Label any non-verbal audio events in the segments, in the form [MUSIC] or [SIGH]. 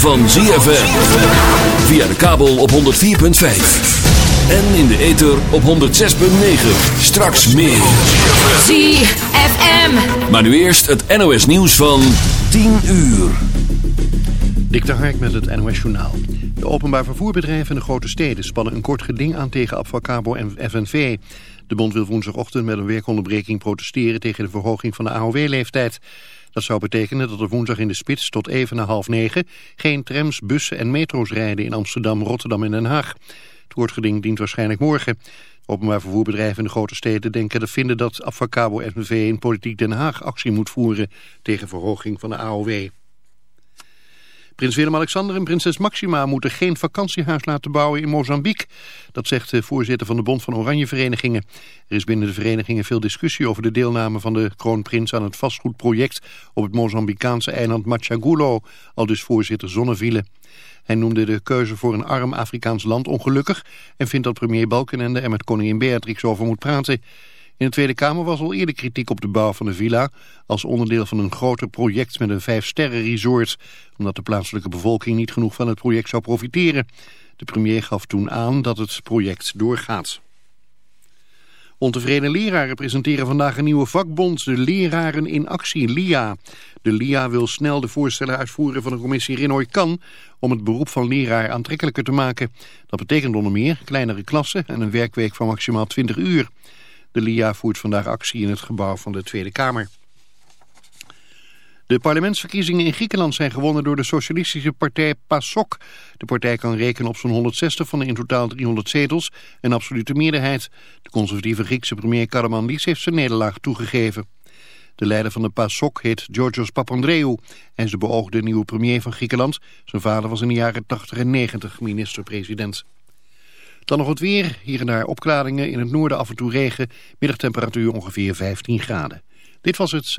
van ZFM. Via de kabel op 104.5. En in de ether op 106.9. Straks meer. ZFM. Maar nu eerst het NOS nieuws van 10 uur. Dik de Hark met het NOS Journaal. De openbaar vervoerbedrijven in de grote steden spannen een kort geding aan tegen Abfacabo en FNV. De bond wil woensdagochtend met een werkonderbreking protesteren tegen de verhoging van de AOW-leeftijd. Dat zou betekenen dat er woensdag in de spits tot even na half negen geen trams, bussen en metro's rijden in Amsterdam, Rotterdam en Den Haag. Het woordgeding dient waarschijnlijk morgen. Openbaar vervoerbedrijven in de grote steden denken dat vinden dat Abfacabo FNV in politiek Den Haag actie moet voeren tegen verhoging van de AOW. Prins Willem-Alexander en prinses Maxima moeten geen vakantiehuis laten bouwen in Mozambique. Dat zegt de voorzitter van de Bond van Oranje Verenigingen. Er is binnen de verenigingen veel discussie over de deelname van de kroonprins aan het vastgoedproject op het Mozambicaanse eiland Machagulo, al dus voorzitter Zonneviele. Hij noemde de keuze voor een arm Afrikaans land ongelukkig en vindt dat premier Balkenende er met koningin Beatrix over moet praten. In de Tweede Kamer was al eerder kritiek op de bouw van de villa... als onderdeel van een groter project met een vijfsterren resort... omdat de plaatselijke bevolking niet genoeg van het project zou profiteren. De premier gaf toen aan dat het project doorgaat. Ontevreden leraren presenteren vandaag een nieuwe vakbond, de Leraren in Actie, LIA. De LIA wil snel de voorstellen uitvoeren van de commissie Renoy Kan om het beroep van leraar aantrekkelijker te maken. Dat betekent onder meer kleinere klassen en een werkweek van maximaal 20 uur. De LIA voert vandaag actie in het gebouw van de Tweede Kamer. De parlementsverkiezingen in Griekenland zijn gewonnen door de socialistische partij PASOK. De partij kan rekenen op zo'n 160 van de in totaal 300 zetels, een absolute meerderheid. De conservatieve Griekse premier Karamanlis heeft zijn nederlaag toegegeven. De leider van de PASOK heet Georgios Papandreou. Hij is de beoogde nieuwe premier van Griekenland. Zijn vader was in de jaren 80 en 90 minister-president. Dan nog het weer. Hier en daar opklaringen. In het noorden af en toe regen. Middagtemperatuur ongeveer 15 graden. Dit was het.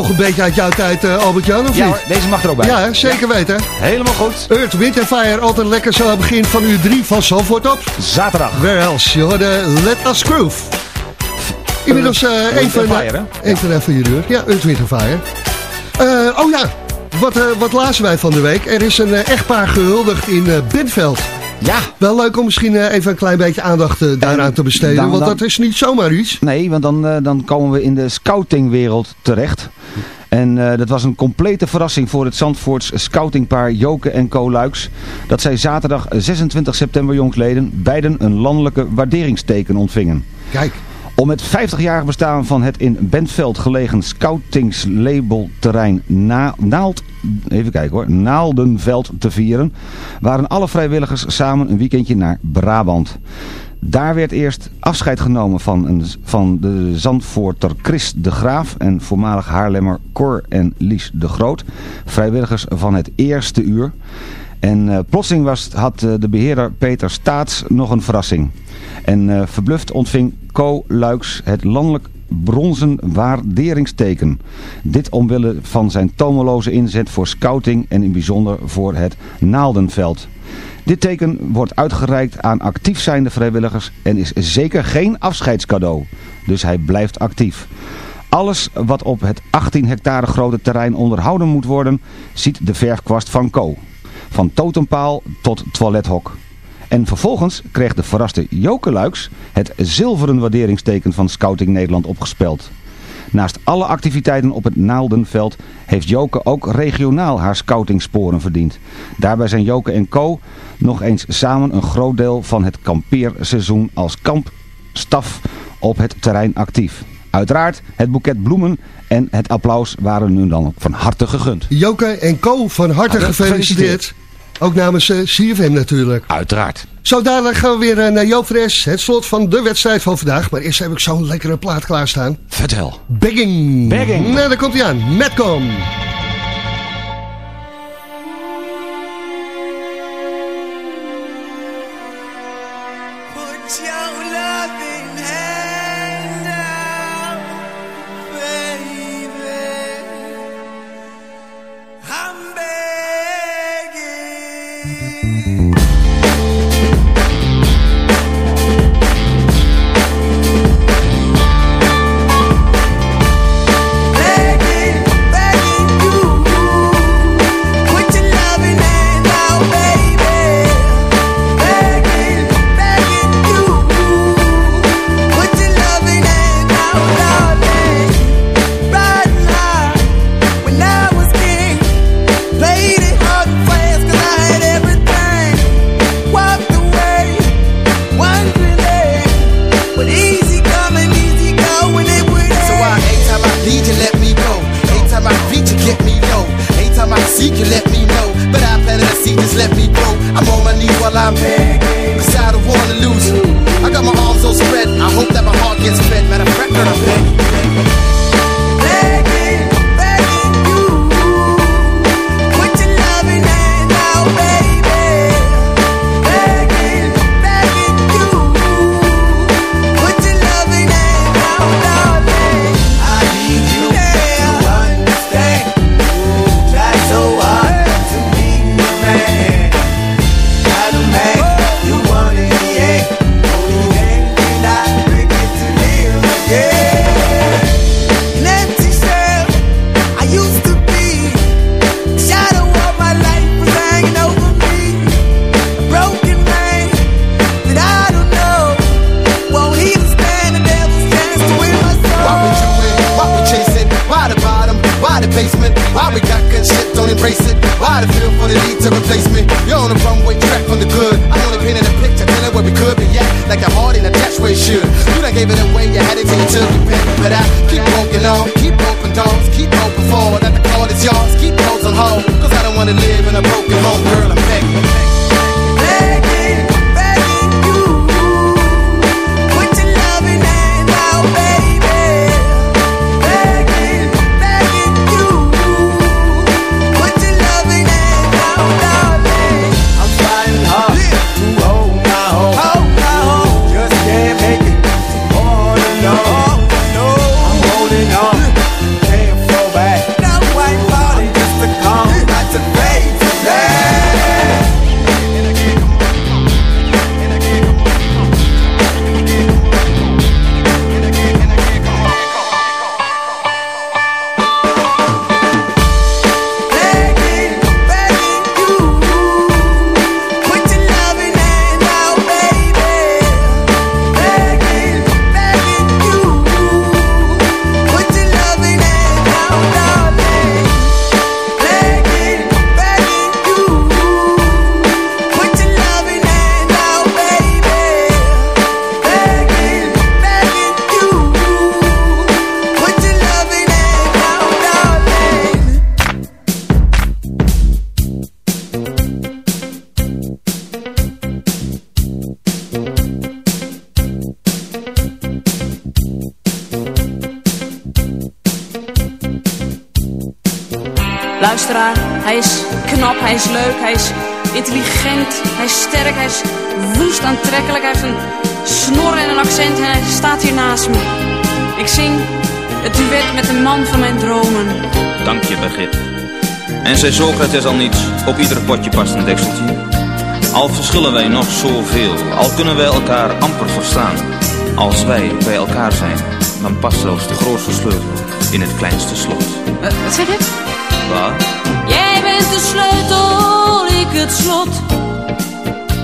Nog een beetje uit jouw tijd, eh, Albert-Jan, of Ja niet? hoor, deze mag er ook bij. Ja, zeker weten. Helemaal goed. Earth, Wind Fire, altijd lekker zo aan het begin van uur 3 van Zandvoort op. Zaterdag. Where else? Je hoorde Let Us Groove. Inmiddels eh Wind even, Fire, hè? even even je deur. Ja, Earth, Wind Fire. Eh, oh ja, wat, eh, wat lazen wij van de week? Er is een eh, echtpaar gehuldigd in eh Benveld. Ja. Wel leuk om misschien eh, even een klein beetje aandacht eh, daaraan te besteden. dan- want dat is niet zomaar iets. Nee, want dan, eh, dan komen we in de scoutingwereld terecht. En eh, dat was een complete verrassing voor het Zandvoorts scoutingpaar Joke en Co Luiks. Dat zij zaterdag 26 september jongsleden beiden een landelijke waarderingsteken ontvingen. Kijk. Om het 50-jarig bestaan van het in Bentveld gelegen scoutingslabelterrein Na Naald, even kijken hoor, Naaldenveld te vieren, waren alle vrijwilligers samen een weekendje naar Brabant. Daar werd eerst afscheid genomen van, een, van de Zandvoorter Chris de Graaf en voormalig Haarlemmer Cor en Lies de Groot, vrijwilligers van het eerste uur. En eh, plotseling was, had eh, de beheerder Peter Staats nog een verrassing. En eh, verbluft ontving Co Luiks het landelijk bronzen waarderingsteken. Dit omwille van zijn tomeloze inzet voor scouting en in bijzonder voor het Naaldenveld. Dit teken wordt uitgereikt aan actief zijnde vrijwilligers en is zeker geen afscheidscadeau. Dus hij blijft actief. Alles wat op het 18 hectare grote terrein onderhouden moet worden, ziet de verfkwast van Co. Van totempaal tot toilethok. En vervolgens kreeg de verraste Joke Luiks het zilveren waarderingsteken van Scouting Nederland opgespeld. Naast alle activiteiten op het Naaldenveld heeft Joke ook regionaal haar scoutingsporen verdiend. Daarbij zijn Joke en Co. nog eens samen een groot deel van het kampeerseizoen als kampstaf op het terrein actief. Uiteraard, het boeket bloemen en het applaus waren nu dan ook van harte gegund. Joke en Co, van harte Hartelijk gefeliciteerd. Ook namens eh, CFM natuurlijk. Uiteraard. Zo dadelijk gaan we weer eh, naar Joop Fres, het slot van de wedstrijd van vandaag. Maar eerst heb ik zo'n lekkere plaat klaarstaan. Vertel. Begging. Begging. Nou, daar komt hij aan. Metcom. Is sterk, hij is woest aantrekkelijk. Hij heeft een snor en een accent en hij staat hier naast me. Ik zing het duet met de man van mijn dromen. Dank je, Begit. En zei Socrates al niets, op ieder potje past een dekseltje. Al verschillen wij nog zoveel, al kunnen wij elkaar amper verstaan. Als wij bij elkaar zijn, dan past zelfs de grootste sleutel in het kleinste slot. Eh, wat zeg je? Wat? Jij bent de sleutel, ik het slot.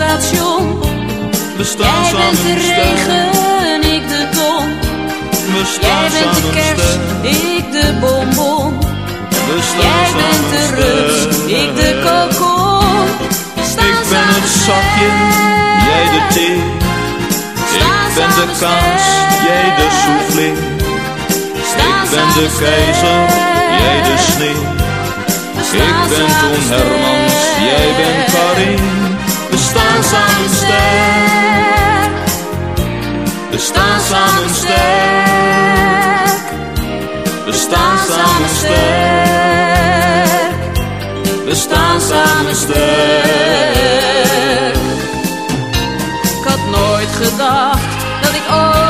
station. we staan Jij bent de regen, ik de ton. We Jij staan bent de kerst, ik de bonbon. We staan Jij bent de rust, ik de kokon. Ik ben het zakje, jij de thee. Ik ben de kaas, jij de soufflé. Ik ben de keizer, jij de sneeuw. Ik ben Toon Hermans, jij bent Karin. Staan samen sterk. We staan samen sterk. We staan samen sterk. We staan samen sterk. Ik had nooit gedacht dat ik ooit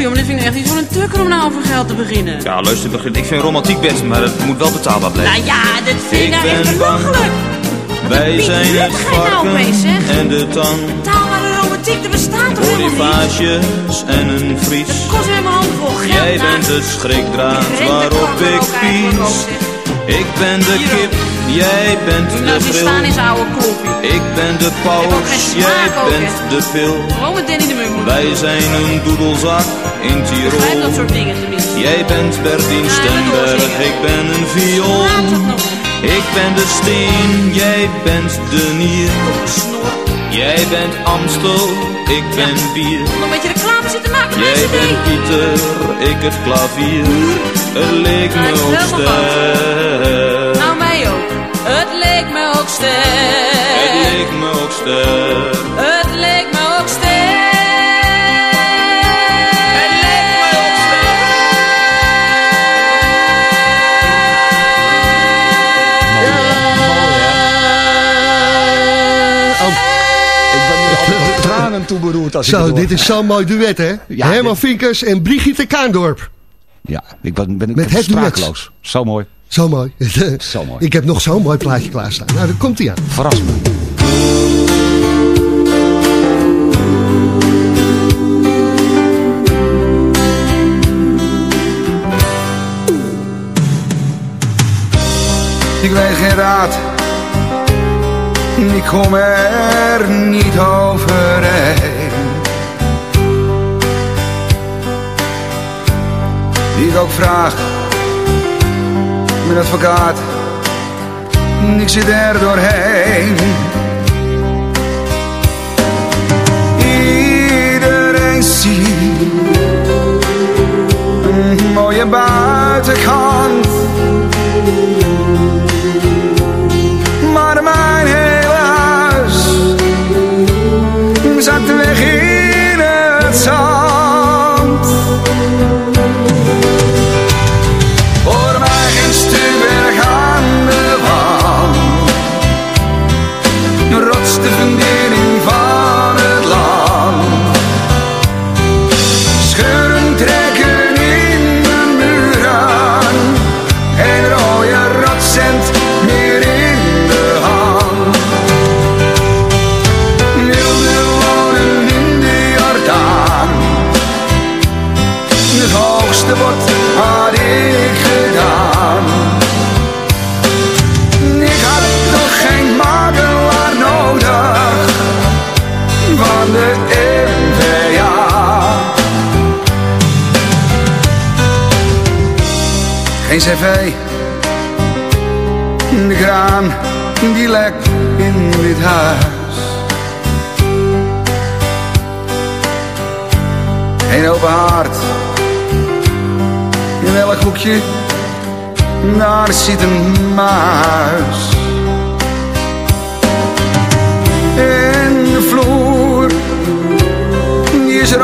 Sorry, maar dit vind ik echt voor een tukker om nou over geld te beginnen. Ja, luister, Begrit, ik vind romantiek best, maar het moet wel betaalbaar blijven. Nou ja, dit vind ik nou echt belachelijk. Wij zijn het nou varken en de tang. Betaalbare romantiek, dat bestaat toch helemaal niet? En een vries. Het kost weer mijn hand vol geld. Jij nou. bent het schrikdraad de waarop ik pies. Ik ben de kip, jij bent Nou, de die staan is bril. oude kloppie. Ik ben de paus, jij bent de pil. Gewoon met Danny de Munk. Wij zijn een doedelzak in begrijp dat Tirol. soort dingen tenminste. Jij bent Bertien Ja, Stemberg, ik ben een viool. Ik ben de steen, jij bent de nier. Jij bent Amstel, ik ben bier. Nog een beetje reclame zitten maken, Jij bent. Pieter, ik het klavier. Het leek me Ja, Het leek me ook Het sterk. leek me ook sterk. Het leek me ook sterk. Het leek me ook Ik ben nu al tranen toe beroerd als ik het Zo, dit is zo'n mooi duet, hè? Ja, Herman dit- Vinkers en Brigitte Kaandorp. Ja, ik ben, ben Met ik ben het duet. sprakeloos. Zo mooi. Zo mooi. [LAUGHS] Zo mooi. Ik heb nog zo'n mooi plaatje klaarstaan. Nou, daar komt hij aan. Verras me. Ik weet geen raad, ik kom er niet overheen. Wie ik ook vraag, mijn advocaat, ik zit er doorheen. Iedereen ziet een mooie buitenkant. Hoekje, daar zit een muis. En de vloer, is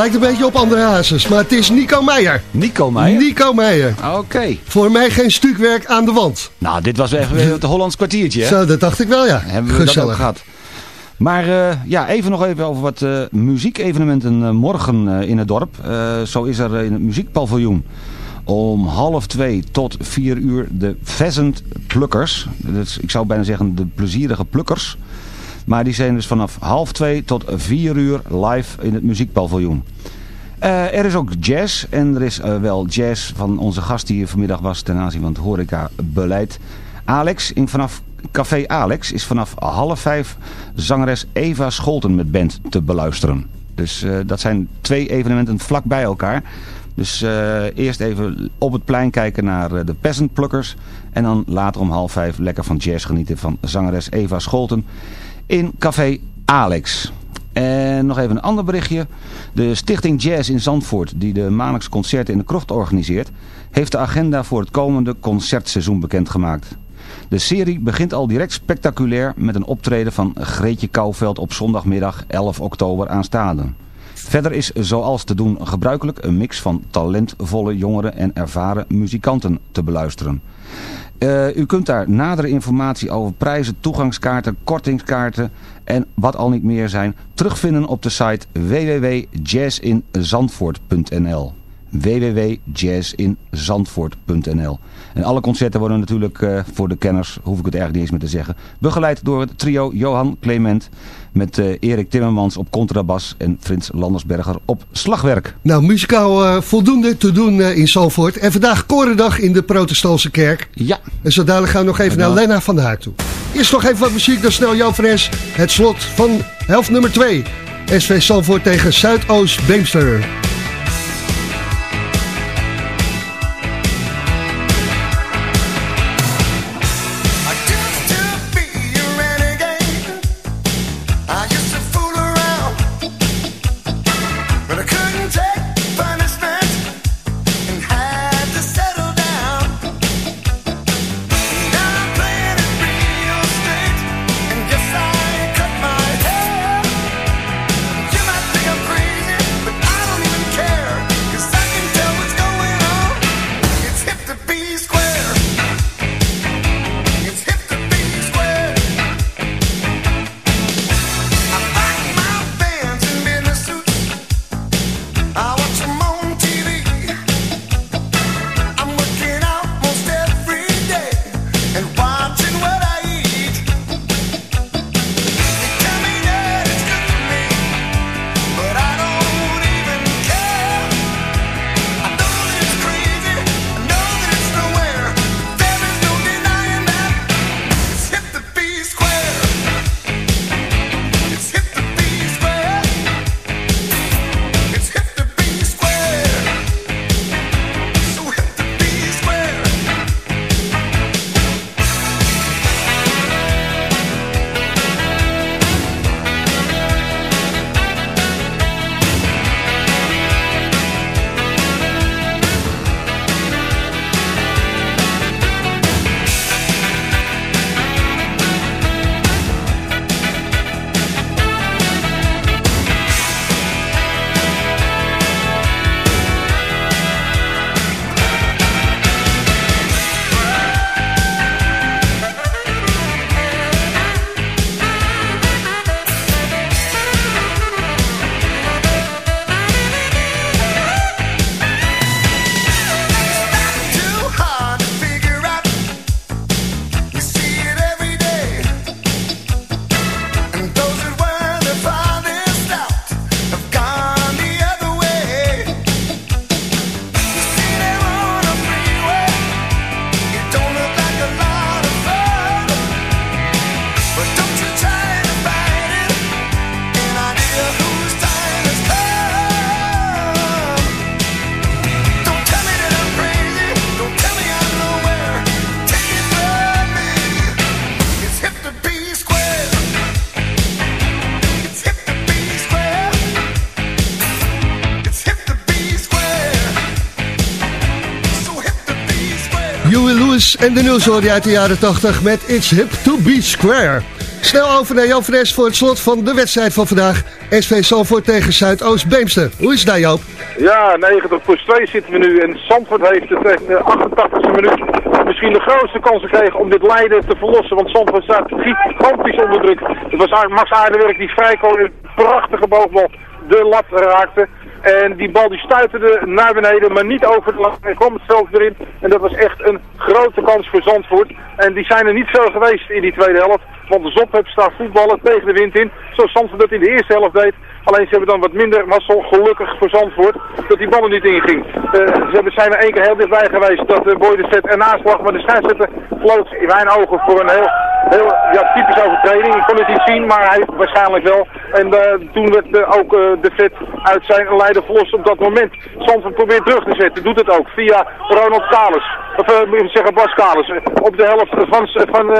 lijkt een beetje op andere hazes, maar het is Nico Meijer. Nico Meijer? Nico Meijer. Oké. Voor mij geen stukwerk aan de wand. Nou, dit was echt weer het Hollands kwartiertje, hè? Zo, dat dacht ik wel, ja. Hebben we dat ook Gezellig. gehad. Maar eh, ja, even nog even over wat eh, muziekevenementen eh, morgen in het dorp. Zo is er in het muziekpaviljoen om half twee tot vier uur de Pheasant Plukkers. Dus ik zou bijna zeggen de plezierige plukkers. Maar die zijn dus vanaf half twee tot vier uur live in het muziekpaviljoen. Eh, er is ook jazz en er is eh, wel jazz van onze gast die hier vanmiddag was ten aanzien van het horecabeleid. Alex, in, vanaf Café Alex is vanaf half vijf zangeres Eva Scholten met band te beluisteren. Dus eh, dat zijn twee evenementen vlak bij elkaar. Dus eerst even op het plein kijken naar de Peasant Pluckers. En dan later om half vijf lekker van jazz genieten van zangeres Eva Scholten in Café Alex. En nog even een ander berichtje. De Stichting Jazz in Zandvoort, die de maandelijks concerten in de krocht organiseert, heeft de agenda voor het komende concertseizoen bekendgemaakt. De serie begint al direct spectaculair met een optreden van Greetje Kouwveld op zondagmiddag 11 oktober aanstaande. Verder is zoals te doen gebruikelijk een mix van talentvolle jongeren en ervaren muzikanten te beluisteren. Eh, u kunt daar nadere informatie over prijzen, toegangskaarten, kortingskaarten en wat al niet meer zijn terugvinden op de site www.jazzinzandvoort.nl www.jazzinzandvoort.nl En alle concerten worden natuurlijk eh, voor de kenners, hoef ik het eigenlijk niet eens meer te zeggen, begeleid door het trio Johan Clement met eh, Erik Timmermans op contrabas en Frits Landersberger op slagwerk. Nou, muzikaal eh, voldoende te doen in Zalvoort. En vandaag Korendag in de protestantse kerk. Ja. En zo dadelijk gaan we nog even naar Lena van der Haak toe. Eerst nog even wat muziek, dan snel Jan Fres. Het slot van helft nummer 2. SV Zalvoort tegen Zuidoost Beemster. Huey Lewis en de nieuwshorie uit de jaren 80 met It's Hip to Be Square. Snel over naar Joop Fres voor het slot van de wedstrijd van vandaag. SV Zandvoort tegen Zuidoost-Beemster. Hoe is het daar Joop? Ja, 90 plus 2 zitten we nu en Zandvoort heeft het echt de 88e minuut misschien de grootste kans gekregen om dit lijden te verlossen. Want Zandvoort staat gigantisch onder druk. Het was Max Aardenwerk die vrij kon een prachtige boogbal de lat raakte. En die bal die stuiterde naar beneden, maar niet over de lat. Hij kwam het veld. En dat was echt een grote kans voor Zandvoort. En die zijn er niet veel geweest in die tweede helft. Want de Zop staan voetballen tegen de wind in. Zoals Zandvoort dat in de eerste helft deed. Alleen ze hebben dan wat minder mazzel, gelukkig voor Zandvoort, dat die bal er niet inging. Uh, ze hebben, zijn er één keer heel dichtbij geweest dat Boy de set ernaast lag. Maar de scheidsrechter floot in mijn ogen voor een heel, heel ja, typisch overtreding. Ik kon het niet zien, maar hij waarschijnlijk wel. En uh, toen werd uh, ook de vet uit zijn leider verlost op dat moment. Zandvoort probeert terug te zetten, doet het ook via Ronald Kalis. Of moet ik zeggen Bas Kalis. op de helft van, van uh,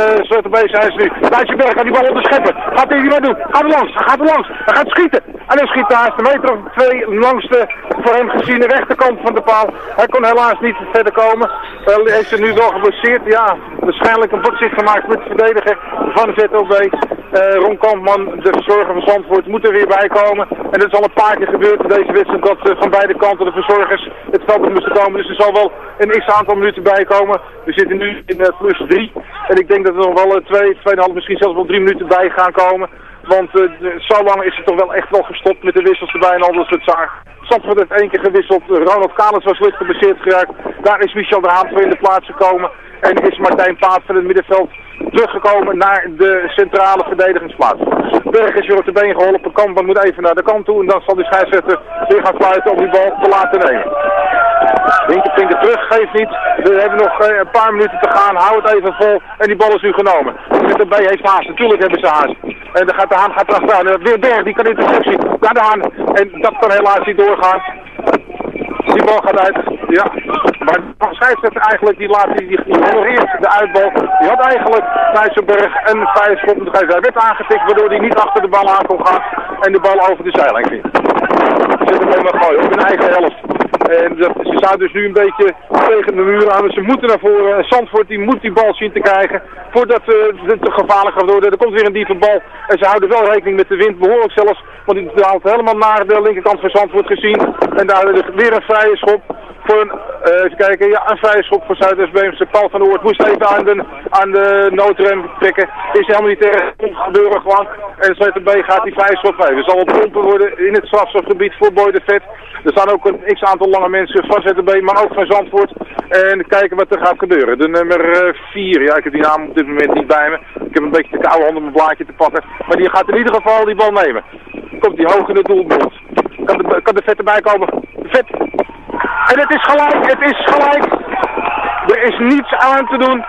zijn ze nu. Dijsselberg gaat die bal onderscheppen. Gaat hij niet meer doen. Gaat er langs. Hij gaat langs. Hij gaat schieten. En hij schiet naast de meter of twee langs de voor hem geziene rechterkant van de paal. Hij kon helaas niet verder komen. Hij heeft zich nu wel geblesseerd. Ja, waarschijnlijk een botsing gemaakt met de verdediger van ZOB. Uh, Ron Kampman, de verzorger van Zandvoort, moet er weer bij komen. En dat is al een paar keer gebeurd in deze wedstrijd dat uh, van beide kanten de verzorgers het veld moesten komen. Dus er zal wel een x-aantal minuten bij komen. We zitten nu in uh, plus drie. En ik denk dat er nog wel twee, tweeënhalf, misschien zelfs wel drie minuten bij gaan komen. Want uh, zo lang is het toch wel echt wel gestopt met de wissels erbij en al dat soort zaken. Heeft één keer gewisseld. Ronald Kalis was licht geblesseerd geraakt. Daar is Michel de Haan voor in de plaats gekomen. En is Martijn Paat van het middenveld teruggekomen naar de centrale verdedigingsplaats. Berg is weer op de been geholpen. Kampman moet even naar de kant toe. En dan zal die scheidsrechter weer gaan fluiten om die bal te laten nemen. Winker Pinker terug, geeft niet. We hebben nog uh, een paar minuten te gaan. Hou het even vol. En die bal is nu genomen. Met de B heeft haast. Natuurlijk hebben ze haast. En dan gaat de Haan gaat erachteraan. Weer Berg, die kan interceptie. Naar de Haan. En dat kan helaas niet doorgaan. Die bal gaat uit. Ja. Maar de scheidsrechter eigenlijk, die laat die, die de uitbal. Die had eigenlijk Nijsselberg een vrije schop. Hij werd aangetikt, waardoor hij niet achter de bal aan kon gaan. En de bal over de zijlijn ging. Zitten hem helemaal gooien op hun eigen helft. En ze staan dus nu een beetje tegen de muur aan. Ze moeten naar voren. Zandvoort die moet die bal zien te krijgen. Voordat het te gevaarlijk gaat worden. Er komt weer een diepe bal. En ze houden wel rekening met de wind. Behoorlijk zelfs. Want die haalt helemaal naar de linkerkant van Zandvoort gezien. En daar weer een vrije schop. Voor een, even kijken, ja, een vrije schop voor Zuidwest-Beemse. Paul van der Oort moest even aan de, aan de noodrem trekken. Is helemaal niet erg gebeuren gewoon. En ZB gaat die vrije schop geven. Er zal wel pompen worden in het strafschopgebied voor Boy de Vet. Er staan ook een x-aantal lange mensen van ZB, maar ook van Zandvoort. En kijken wat er gaat gebeuren. De nummer 4, ja ik heb die naam op dit moment niet bij me. Ik heb een beetje te koude hand om mijn blaadje te pakken. Maar die gaat in ieder geval die bal nemen. Komt die hoog in het doelbord. Kan de, kan de vet erbij komen? Vet. En het is gelijk, het is gelijk. Er is niets aan te doen.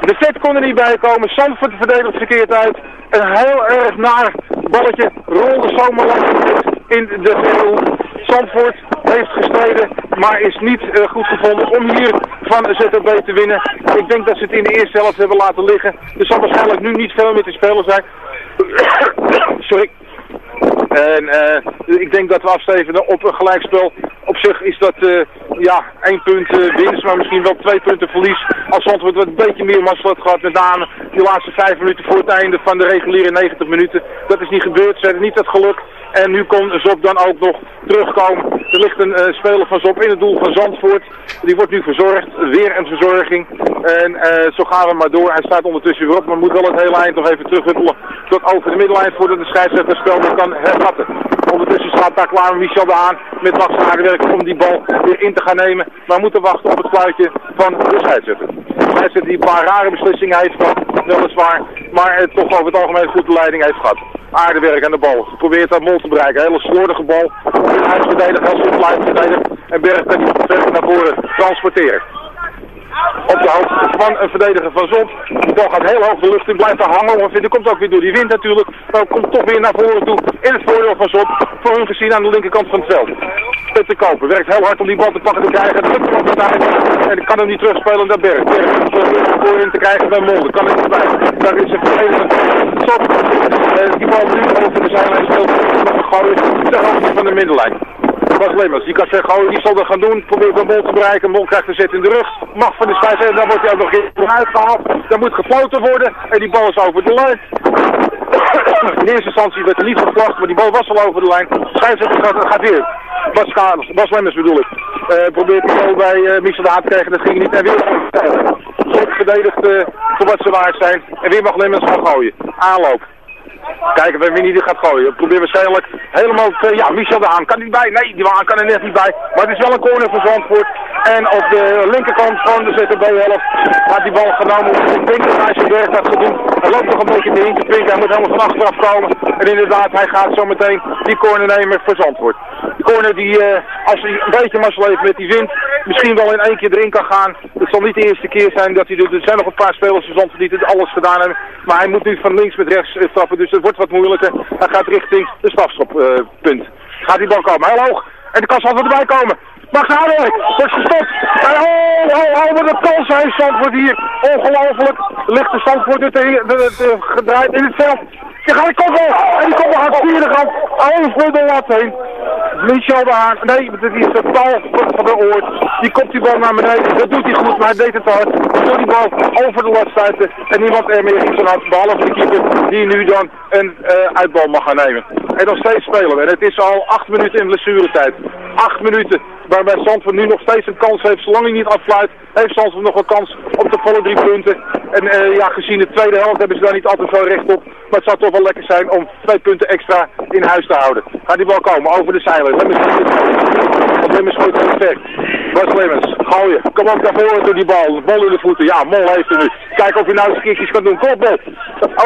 De vet kon er niet bij komen. Zandvoort verdedigt verkeerd uit. Een heel erg naar balletje rolde zomaar in de geel. Zandvoort heeft gestreden, maar is niet uh, goed gevonden om hier van ZOB te winnen. Ik denk dat ze het in de eerste helft hebben laten liggen. Er zal waarschijnlijk nu niet veel meer te spelen zijn. [COUGHS] Sorry. En uh, ik denk dat we afstevenen op een gelijkspel. Op zich is dat uh, ja, één punt uh, winst, maar misschien wel twee punten verlies. Als Zandvoort wat een beetje meer mazzel had gehad, met name die laatste vijf minuten voor het einde van de reguliere 90 minuten. Dat is niet gebeurd, ze hebben niet het geluk. En nu kon Zop dan ook nog terugkomen. Er ligt een uh, speler van Zop in het doel van Zandvoort. Die wordt nu verzorgd. Weer een verzorging. En zo gaan we maar door. Hij staat ondertussen weer op, maar moet wel het hele eind nog even terughuppelen. Tot over de middellijn voordat de scheidsrechter spel nog kan hervatten. Ondertussen staat daar klaar Michel de Haan met wachtzakenwerk om die bal weer in te gaan nemen. Maar moeten wachten op het fluitje van de scheidsrechter. De scheidsrechter die een paar rare beslissingen heeft gehad, weliswaar. Maar uh, toch over het algemeen goed de leiding heeft gehad aardewerk aan de bal. Probeert dat mol te bereiken. Hele slordige bal. Hij is verdedigd als verdedigen. En Berg kan die verder naar voren transporteren. Op de hoogte van een verdediger van Zot. De bal gaat heel hoog de lucht in, blijft daar hangen. Want die komt ook weer door die wind natuurlijk. Maar komt toch weer naar voren toe in het voordeel van Zot. Voor hun gezien aan de linkerkant van het veld. Peter Koper werkt heel hard om die bal te pakken te krijgen. Dat lukt hem daar. En kan hem niet terugspelen naar Berg. Berg probeert voorin te krijgen bij Molde. Kan het niet bij. Daar is een verdediger Zot. Uh, die bal nu over de zijlijn speelt. Nog een ter hoogte van de middenlijn. Bas Lemmers. Die kan zeggen, oh, die zal dat gaan doen. Probeert de mol te bereiken. Mol krijgt een zet in de rug. Mag van de scheidsrechter. Dan wordt hij ook nog eruit gehaald. Dan moet gefloten worden. En die bal is over de lijn. [COUGHS] In eerste instantie werd er niet gevlacht, maar die bal was al over de lijn. Scheidsrechter gaat, gaat weer. Bas, Bas Lemmers bedoel ik. Eh, probeert die bal bij eh Michel de te krijgen. Dat ging niet. En weer goed verdedigd eh, voor wat ze waard zijn. En weer mag Lemmers gaan gooien. Aanloop. Kijken we wie niet gaat gooien. Probeer waarschijnlijk helemaal te, ja, Michel de Haan kan niet bij. Nee, die Haan kan er net niet bij. Maar het is wel een corner voor Zandvoort. En op de linkerkant van de ZTB-helft gaat die bal genomen. Ik denk dat hij zijn werk gaat gaan doen. Hij loopt nog een beetje in de pinken. Hij moet helemaal van achteraf komen. En inderdaad, hij gaat zo meteen die corner nemen voor Zandvoort. Die corner die, eh, als hij een beetje mazzel heeft met die wind, misschien wel in één keer erin kan gaan. Het zal niet de eerste keer zijn dat hij. Er zijn nog een paar spelers van die dit alles gedaan hebben. Maar hij moet nu van links met rechts eh, trappen. Dus het wordt wat moeilijker. Hij gaat richting de strafschoppunt. gaat die bal komen. Heel hoog. En de kan zal erbij komen. Max Aardewerk, wordt gestopt. En oh, oh, oh, wat een kans heeft Zandvoort hier. Ongelooflijk. Ligt de Zandvoort gedraaid in het veld. Je gaat koppel. En die koppel gaat vierde kant over de lat heen. Michel de Haan. Nee, dit is de bal van de oort. Die komt die bal naar beneden. Dat doet hij goed, maar hij deed het hard. Door die bal over de lat stuiten. En niemand er meer in zijn hand. Behalve de keeper die nu dan een eh, uitbal mag gaan nemen. En nog steeds spelen we. En het is al acht minuten in blessuretijd. Acht minuten. Waarbij Zandvoort nu nog steeds een kans heeft. Zolang hij niet afsluit, heeft Zandvoort nog een kans op de volle drie punten. En eh, ja, gezien de tweede helft hebben ze daar niet altijd zo recht op. Maar het zou toch wel lekker zijn om twee punten extra in huis te houden. Gaat die bal komen over de zeilen. Lemmers gooit het perfect. Bas Lemmers, gooien. Kom ook naar voren door die bal. Bal in de voeten. Ja, Mol heeft hem nu. Kijk of hij nou eens een keertje kan doen. Kopbal.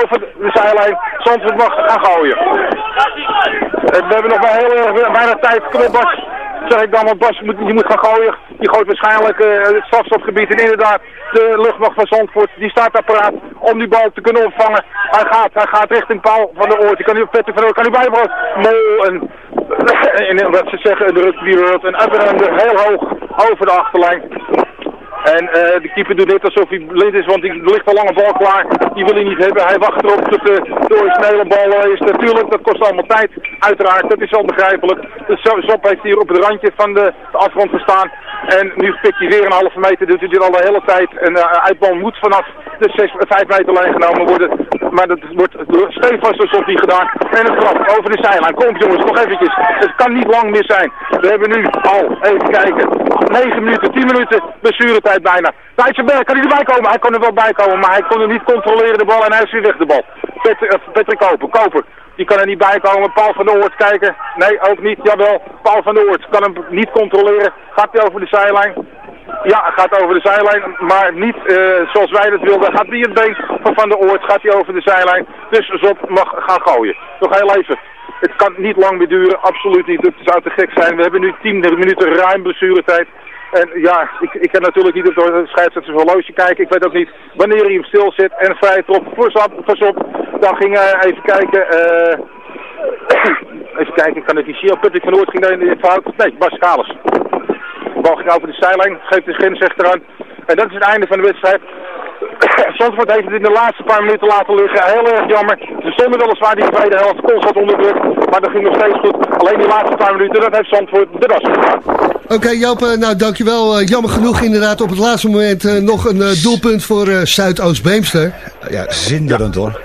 Over de zijlijn. Zandvoort mag gaan gooien. Eh, We hebben nog maar heel erg weinig tijd. Kom op Bas. Zeg ik dan, want Bas, je moet, je moet gaan gooien. Die gooit waarschijnlijk eh, het strafstopgebied. En inderdaad, de luchtmacht van Zandvoort, die staat daar paraat om die bal te kunnen opvangen. Hij gaat, hij gaat richting paal van de oort. Die kan nu Petter van kan nu bijbrengen. Mol en, [LAUGHS] en wat ze zeggen, de rugbyworld. En up en under, heel hoog over de achterlijn. En eh, de keeper doet net alsof hij blind is, want er ligt een lange bal klaar. Die wil hij niet hebben. Hij wacht erop tot de doorsnede bal eh, is. Natuurlijk, dat kost allemaal tijd. Uiteraard, dat is wel begrijpelijk. Dus zo, Zop heeft hier op het randje van de, de afgrond gestaan. En nu pikt hij weer een halve meter. Doet hij dit al de hele tijd. En de uitbal moet vanaf de 6, 5 meter lijn genomen worden. Maar dat wordt stevast alsof die gedaan. En een trap over de zijlijn. Kom jongens, nog eventjes. Het kan niet lang meer zijn. We hebben nu al, even kijken, 9 minuten, 10 minuten blessuretijd bijna. Dijtsenberg, kan hij erbij komen? Hij kon er wel bij komen, maar hij kon er niet controleren de bal en hij is weer weg de bal. Patrick, uh, Koper, Koper. Die kan er niet bij komen. Paul van de Oort kijken. Nee, ook niet. Jawel. Paul van de Oort kan hem niet controleren. Gaat hij over de zijlijn? Ja, gaat over de zijlijn, maar niet eh, zoals wij dat wilden. Gaat hij het been van Van der Oort, gaat hij over de zijlijn. Dus Zop mag gaan gooien. Nog heel even. Het kan niet lang meer duren, absoluut niet. Het zou te gek zijn. We hebben nu 10 minuten ruim blessuretijd. En ja, ik, ik kan natuurlijk niet op de scheidsrechters horloge kijken. Ik weet ook niet wanneer hij hem stil zit. En vrij trok voor pas op. Dan ging hij even kijken. eh [COUGHS] even kijken, kan het niet zien. Patrick van Oort ging daar in de fout. Nee, Bas Kalis. De bal ging over de zijlijn, geeft de scheidsrechter aan. En dat is het einde van de wedstrijd. [COUGHS] Zandvoort heeft het in de laatste paar minuten laten liggen. Heel erg jammer. Ze stonden weliswaar die tweede helft constant onder druk. Maar dat ging nog steeds goed. Alleen die laatste paar minuten, dat heeft Zandvoort de das gedaan. Oké Joop, eh, nou dankjewel. Eh, jammer genoeg inderdaad op het laatste moment eh, nog een doelpunt voor eh, Zuidoost-Beemster. Ja, zinderend hoor.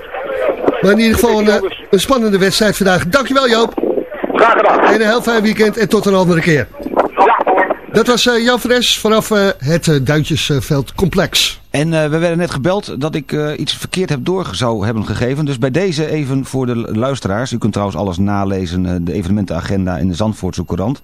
Maar in ieder geval een, een spannende wedstrijd vandaag. Dankjewel Joop. Graag gedaan. En een heel fijn weekend en tot een andere keer. Dat was eh, Jan Fres vanaf eh, het eh, Duintjesveld complex. En we werden net gebeld dat ik iets verkeerd heb door zou hebben gegeven. Dus bij deze even voor de luisteraars. U kunt trouwens alles nalezen, de evenementenagenda in de Zandvoortse Courant.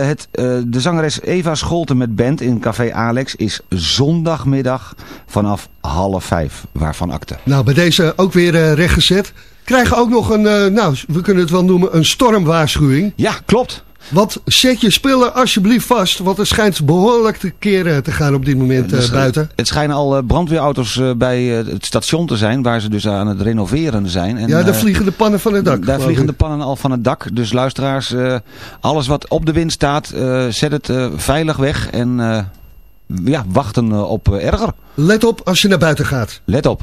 Het, de zangeres Eva Scholten met band in Café Alex is zondagmiddag vanaf half vijf. Waarvan akte. Nou, bij deze ook weer rechtgezet. Krijgen ook nog een, nou, we kunnen het wel noemen, een stormwaarschuwing. Ja, klopt. Want zet je spullen alsjeblieft vast, want er schijnt behoorlijk te keren te gaan op dit moment eh, buiten. Het schijnen al eh, brandweerauto's eh, bij het station te zijn, waar ze dus aan het renoveren zijn. En, ja, daar vliegen de pannen van het dak. Daar vliegen de pannen al van het dak. Dus luisteraars, alles wat op de wind staat, zet het veilig weg. En ja, wachten op erger. Let op als je naar buiten gaat. Let op.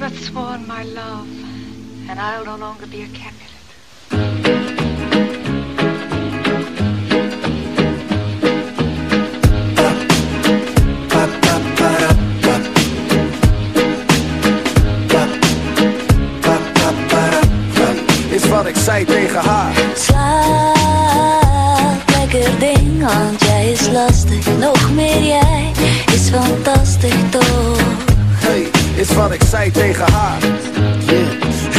have sworn my love, and I'll no longer be a Capulet. Is wat ik zei tegen haar. Slaap, lekker ding, want jij is lastig. Nog meer jij is fantastisch toch? Is wat ik zei tegen haar. Yeah.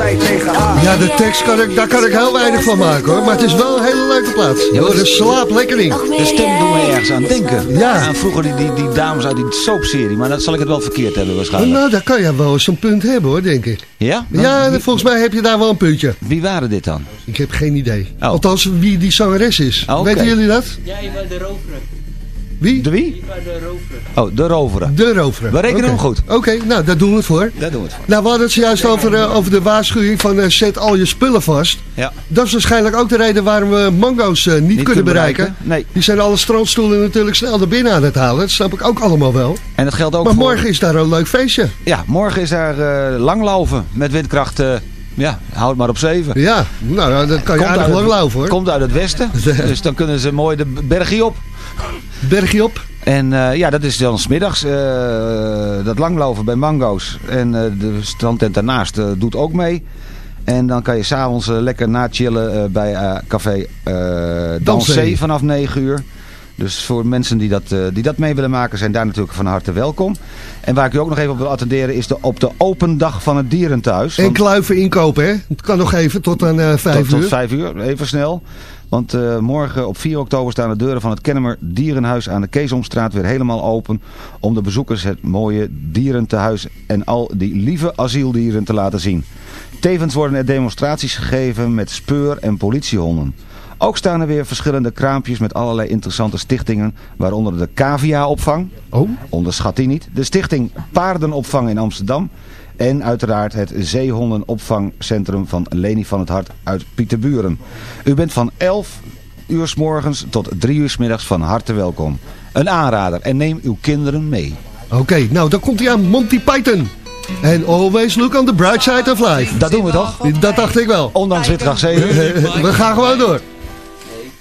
zei tegen haar Ja, de tekst kan ik, daar kan ik heel weinig van maken hoor. Maar het is wel een hele leuke plaats. Ja, de slaap lekker in. De stem doet me ergens aan denken. Ja. Aan vroeger die, die, die dames uit die soapserie. Maar dat zal ik het wel verkeerd hebben waarschijnlijk. Nou, daar kan je wel eens een punt hebben hoor, denk ik. Ja? Ja, volgens mij heb je daar wel een puntje. Wie waren dit dan? Ik heb geen idee. Althans, wie die zangeres is. Oh, oké. Weten jullie dat? Jij bent de roveren. Wie? De wie? De roveren. Oh, de roveren. De roveren. We rekenen hem goed. Oké, nou, daar doen we het voor. Daar doen we het voor. Nou, we hadden het zojuist over, eh, over de waarschuwing van eh, zet al je spullen vast. Ja. Dat is waarschijnlijk ook de reden waarom we mango's eh, niet, kunnen kunnen bereiken. bereiken, nee. Die zijn alle strandstoelen natuurlijk snel naar binnen aan het halen. Dat snap ik ook allemaal wel. En dat geldt ook Maar voor... morgen is daar een leuk feestje. Ja, morgen is daar langlopen met windkracht... ja, houd maar op 7. Ja, nou, dat kan je aardig lang het- lopen hoor. Komt uit het westen, [LAUGHS] dus dan kunnen ze mooi de bergje op. Bergje op. En eh, ja, dat is dan smiddags eh dat langlopen bij Mango's. En eh, de strandtent daarnaast doet ook mee. En dan kan je s'avonds lekker nachillen bij café Dansé. vanaf 9 uur. Dus voor mensen die dat, eh, die dat mee willen maken zijn daar natuurlijk van harte welkom. En waar ik u ook nog even op wil attenderen is de, op de open dag van het dierenthuis. En kluiven inkopen, hè? Het kan nog even tot aan eh, vijf tot, uur. Tot vijf uur, even snel. Want eh, morgen op 4 oktober staan de deuren van het Kennemer Dierenhuis aan de Keesomstraat weer helemaal open. Om de bezoekers het mooie dierentehuis en al die lieve asieldieren te laten zien. Tevens worden er demonstraties gegeven met speur- en politiehonden. Ook staan er weer verschillende kraampjes met allerlei interessante stichtingen, waaronder de Cavia-opvang, oh. onderschat die niet, de stichting Paardenopvang in Amsterdam en uiteraard het Zeehondenopvangcentrum van Leni van het Hart uit Pieterburen. U bent van 11 uur s morgens tot 3 uur s middags van harte welkom. Een aanrader en neem uw kinderen mee. Oké, nou dan komt hij aan Monty Python. En always look on the bright side of life. Dat doen we toch? Dat dacht ik wel. Ondanks witdag [LAUGHS] 7. we gaan gewoon door.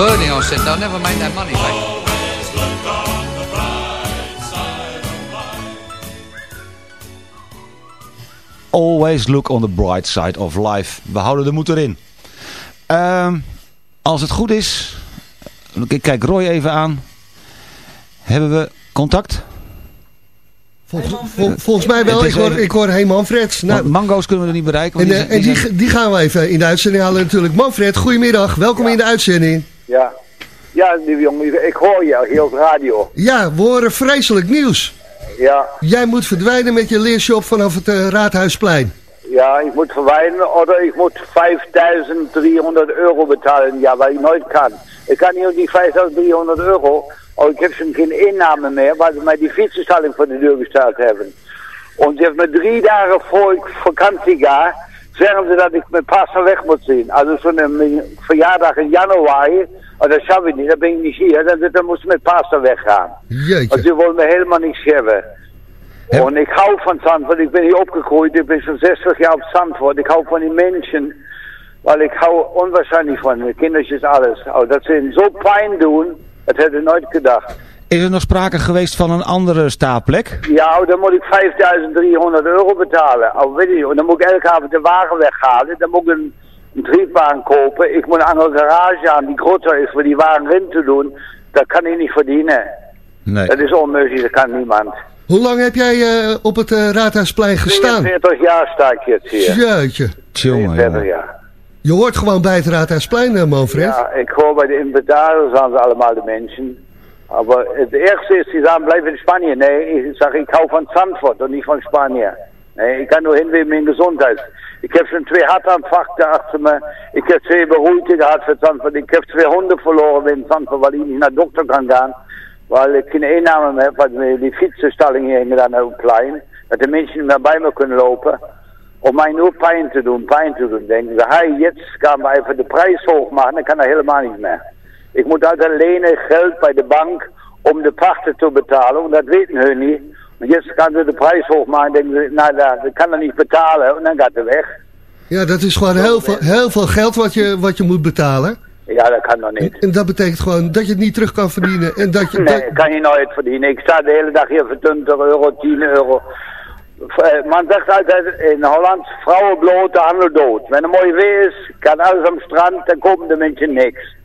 Bernie, I said, they'll never make that money back. Always look on the right side of life. Always look on the bright side of life. We houden de moed erin. Ehm, als het goed is, ik kijk Roy even aan. Hebben we contact? Vol- vol- volgens mij wel. Ik hoor, ik hoor hey Manfred. Nou, mango's kunnen we er niet bereiken. en want die en die, die gaan we even in de uitzending halen natuurlijk. Manfred, goedemiddag. Welkom in de uitzending. Ja, ja lieve jongen, ik hoor je heel op de radio. Ja, we horen vreselijk nieuws. Ja, Jij moet verdwijnen met je leershop vanaf het eh, Raadhuisplein. ja, ik moet verwijden of ik moet 5300 euro betalen. Ja, wat ik nooit kan. Ik kan niet op die 5300 euro, oh ik heb schon geen inname meer, waar ze mij die fietsenstalling voor de deur gesteld hebben. En ze heeft me drie dagen voor ik vakantie ga, zeggen ze dat ik mijn Pasen weg moet zien. Also mijn verjaardag in januari, oh, dat schaffe ik niet, dan ben ik niet hier. Dan, dan moest ik met Pasen weggaan. Jeetje. Want ze willen me helemaal niks hebben. En ik hou van Zandvoort, ik ben hier opgegroeid, ik ben zo'n 60 jaar op Zandvoort. Ik hou van die mensen, weil ik hou onwaarschijnlijk van de kindertjes alles. Oh, dat ze hen zo pijn doen, dat had ik nooit gedacht. Is er nog sprake geweest van een andere staapplek? Ja, oh, dan moet ik 5300 euro betalen. Oh, weet je, en dan moet ik elke avond de wagen weghalen. Dan moet ik een, een triebaan kopen. Ik moet een andere garage aan die groter is voor die wagen erin te doen. Dat kan ik niet verdienen. Nee. Dat is onmogelijk, dat kan niemand. Hoe lang heb jij eh, op het eh, Raadhuisplein gestaan? 42 jaar sta ik jetzt hier. Jeetje. Tjonge, 42 jaar. Je hoort gewoon bij het Raadhuisplein, eh, Manfred. Ja, ik hoor bij de inventaris zijn ze allemaal de mensen. Maar het ergste is, die zeggen, blijf in Spanje. Nee, ik zeg, ik hou van Zandvoort en niet van Spanje. Nee, ik kan nur hin wegen mijn gezondheid. Ik heb schon twee hartaanvachten achter me. Ik heb twee beroerte gehad voor Zandvoort. Ik heb twee honden verloren in Zandvoort, waar ik niet naar de dokter kan gaan. Weil ik geen einname meer heb, weil die fietsenstalling hier dan heel klein. Dat de niet meer bij me kunnen lopen. Om mij nur pijn te doen, pijn te doen. Denken ze, hey, jetzt gaan we even de prijs hoog maken, dan kan dat helemaal niet meer. Ik moet altijd lenen geld bij de bank om de pachten te betalen, en dat weten hun niet. Maar jetzt gaan ze de prijs hoog maken, denken ze, nou, dat, dat kan er niet betalen, en dan gaat het weg. Ja, dat is gewoon heel veel, heel veel geld wat je, wat je moet betalen. Ja, dat kan nog niet. En dat betekent gewoon dat je het niet terug kan verdienen. En dat je, Nee, dat- dat kan je nooit verdienen. Ik sta de hele dag hier voor 20 euro, 10 euro. Eh, Man zegt altijd in Holland, vrouwen bloot, de handel dood. Wenn er mooi weer is, kan alles am strand, dan komen de mensen niks.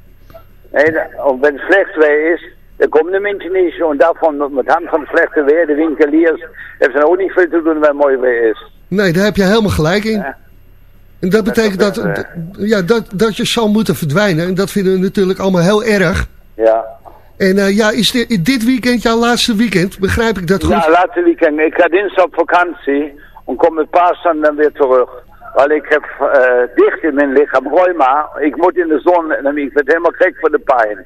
Und wenn es slecht weer is, dan komen de mensen niet. En daarvan, met hand van slechte weer, de winkeliers, hebben ze ook niet veel te doen het mooi weer is. nee, daar heb je helemaal gelijk in. En dat betekent dat, ja, dat, dat je zal moeten verdwijnen. En dat vinden we natuurlijk allemaal heel erg. Ja. En eh, ja, is dit, dit weekend jouw laatste weekend? Begrijp ik dat goed? Ja, laatste weekend. Ik ga dinsdag op vakantie en kom met Pasen dan weer terug. Want ik heb eh, dicht in mijn lichaam reuma. Ik moet in de zon en ik word helemaal gek voor de pijn.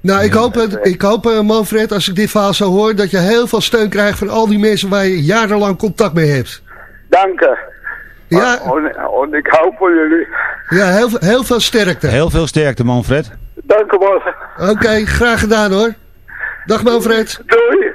Nou, ik hoop, het- ik hoop eh, Manfred, als ik dit verhaal zo hoor... dat je heel veel steun krijgt van al die mensen waar je jarenlang contact mee hebt. Dank je. Ja. En, en ik hou van jullie. Ja, heel, veel- heel veel sterkte. Heel veel sterkte, Manfred. Dank je wel. Oké, graag gedaan hoor. Dag Manfred. Doei.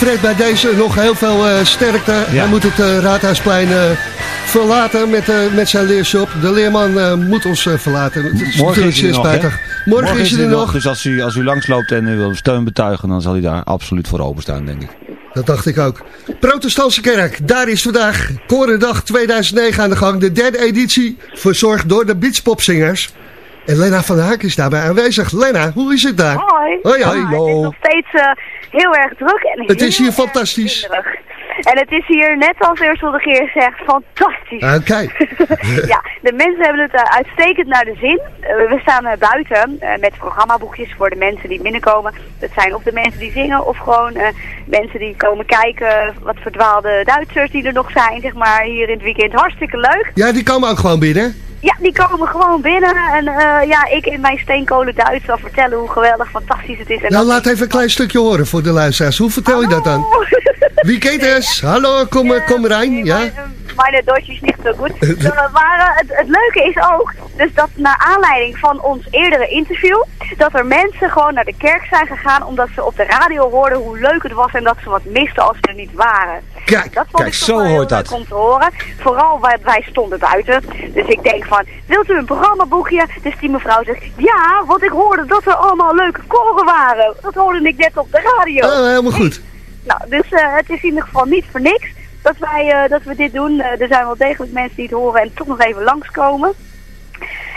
Manfred, bij deze nog heel veel eh, sterkte. Hij moet het eh, Raadhuisplein eh, verlaten met, eh, met zijn leershop. De leerman eh, moet ons eh, verlaten. Het is Morgen natuurlijk is hij er zeer nog. Morgen, is hij er nog. Dus als u, als u langsloopt en u wil steun betuigen, dan zal hij daar absoluut voor openstaan, denk ik. Dat dacht ik ook. Protestantse Kerk, daar is vandaag Korendag 2009 aan de gang. De derde editie, verzorgd door de beachpopzingers. En Lena van der Haak is daarbij aanwezig. Lena, hoe is het daar? Hoi. Hoi, Ja, hoi. Het is nog steeds eh, heel erg druk. En Het is hier fantastisch. En het is hier, net als de Geer zegt, fantastisch. Oké. [LAUGHS] ja, de mensen hebben het eh, uitstekend naar de zin. Eh, we staan eh, buiten met programmaboekjes voor de mensen die binnenkomen. Dat zijn of de mensen die zingen of gewoon mensen die komen kijken. Wat verdwaalde Duitsers die er nog zijn, zeg maar, hier in het weekend. Hartstikke leuk. Ja, die komen ook gewoon binnen. Ja, die komen gewoon binnen. En eh, ja, ik in mijn steenkolen Duits zal vertellen hoe geweldig fantastisch het is. En Nou, laat even een klein stukje horen voor de luisteraars. Hoe vertel je dat dan? [LAUGHS] Wie kent es? Hallo, kom, eh, kom Rijn. Ja? Meine Deutsch is niet zo goed. Eh, maar eh, het, het leuke is ook, dus dat naar aanleiding van ons eerdere interview, dat er mensen gewoon naar de kerk zijn gegaan omdat ze op de radio hoorden hoe leuk het was en dat ze wat misten als ze er niet waren. Kijk, dat vond kijk, ik zo hoort dat. om te horen. Vooral wij, wij stonden buiten. Dus ik denk van, wilt u een programmaboekje? Dus die mevrouw zegt, ja, want ik hoorde dat er allemaal leuke koren waren. Dat hoorde ik net op de radio. Oh, helemaal goed. Nou, dus eh, het is in ieder geval niet voor niks dat, wij, eh, dat we dit doen. Eh, er zijn wel degelijk mensen die het horen en toch nog even langskomen.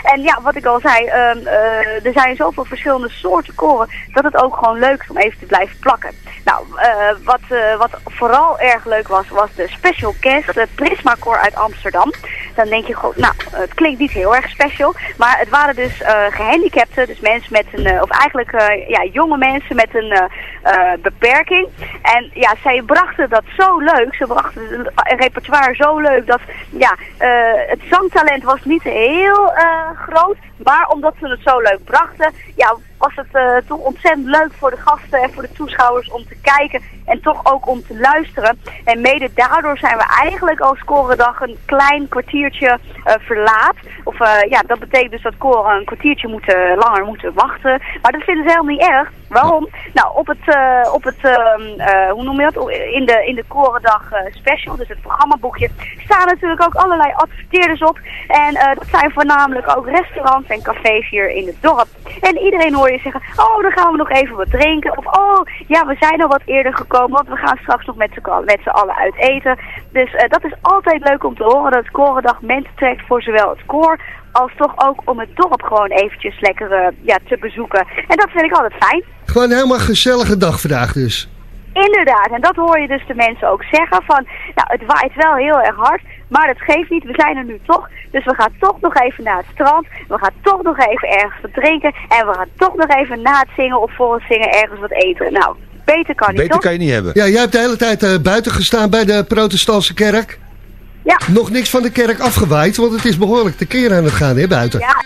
En ja, wat ik al zei, ehm, eh, er zijn zoveel verschillende soorten koren dat het ook gewoon leuk is om even te blijven plakken. Nou, eh, wat, eh, wat vooral erg leuk was, was de special guest, de Prisma Koor uit Amsterdam. Dan denk je, goh, nou, het klinkt niet heel erg special, maar het waren dus eh, gehandicapten, dus mensen met een, of eigenlijk ja, jonge mensen met een beperking. En ja, zij brachten dat zo leuk, ze brachten het repertoire zo leuk dat, ja, het zangtalent was niet heel groot, maar omdat ze het zo leuk brachten, ja, was het eh, toch ontzettend leuk voor de gasten en voor de toeschouwers om te kijken en toch ook om te luisteren. En mede daardoor zijn we eigenlijk als korendag een klein kwartiertje eh, verlaat. Of eh, ja, dat betekent dus dat koren een kwartiertje moeten, langer moeten wachten. Maar dat vinden ze helemaal niet erg. Waarom? Nou, op het, op het ehm, eh, hoe noem je dat? In de, in de Korendag special, dus het programmaboekje, staan natuurlijk ook allerlei adverteerders op. En dat zijn voornamelijk ook restaurants en cafés hier in het dorp. En iedereen hoor je zeggen, oh, dan gaan we nog even wat drinken. Of, oh, ja, we zijn al wat eerder gekomen, want we gaan straks nog met z'n al- met z'n allen uit eten. Dus eh, dat is altijd leuk om te horen, dat Korendag mensen trekt voor zowel het koor als toch ook om het dorp gewoon eventjes lekker eh, ja, te bezoeken. En dat vind ik altijd fijn. Gewoon helemaal een gezellige dag vandaag dus. Inderdaad, en dat hoor je dus de mensen ook zeggen van, nou het waait wel heel erg hard, maar dat geeft niet, we zijn er nu toch, dus we gaan toch nog even naar het strand, we gaan toch nog even ergens wat drinken en we gaan toch nog even na het zingen of voor het zingen ergens wat eten. Nou, beter kan niet Beter toch? kan je niet hebben. Ja, jij hebt de hele tijd eh, buiten gestaan bij de protestantse kerk. Ja. Nog niks van de kerk afgewaaid, want het is behoorlijk te keer aan het gaan, hè, buiten. Ja.